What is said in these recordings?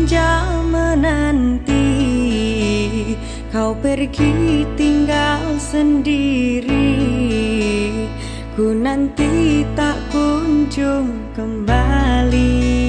senja menanti. Kau pergi tinggal sendiri. Ku nanti tak kunjung kembali.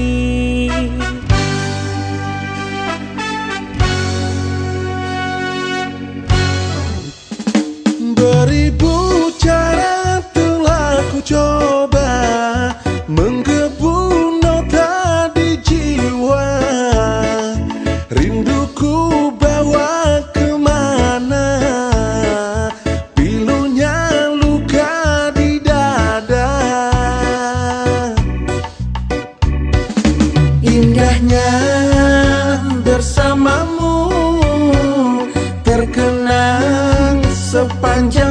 半江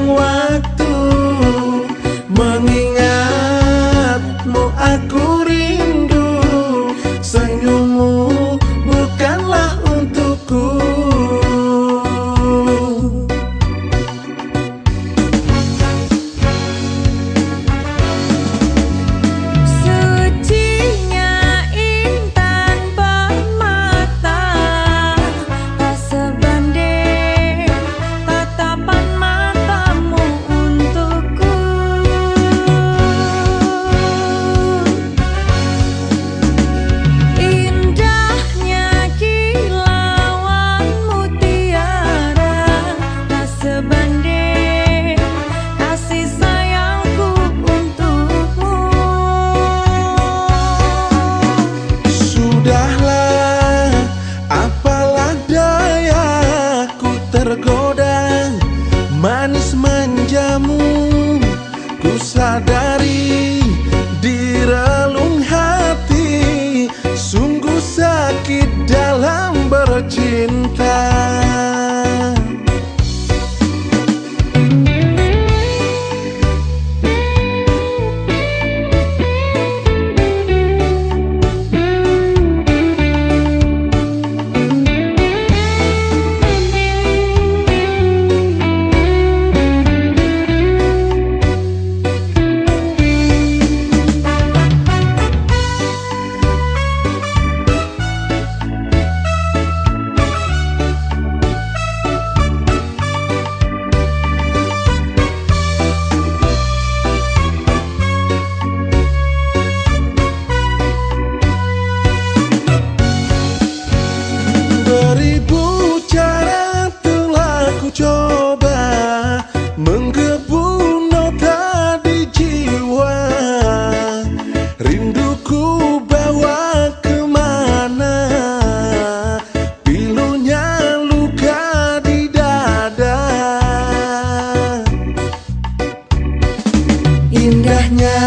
indahnya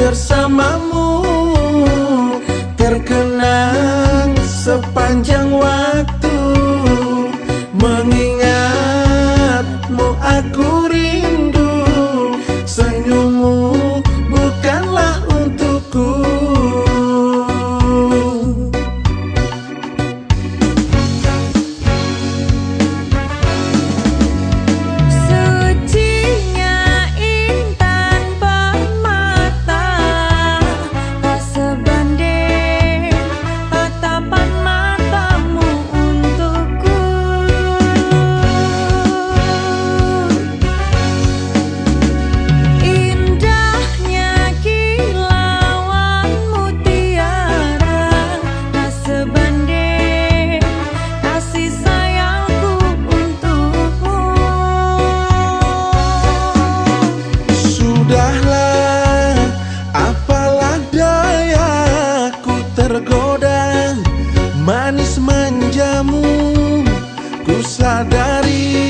bersamamu. ku sadari